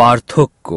পার্থক্য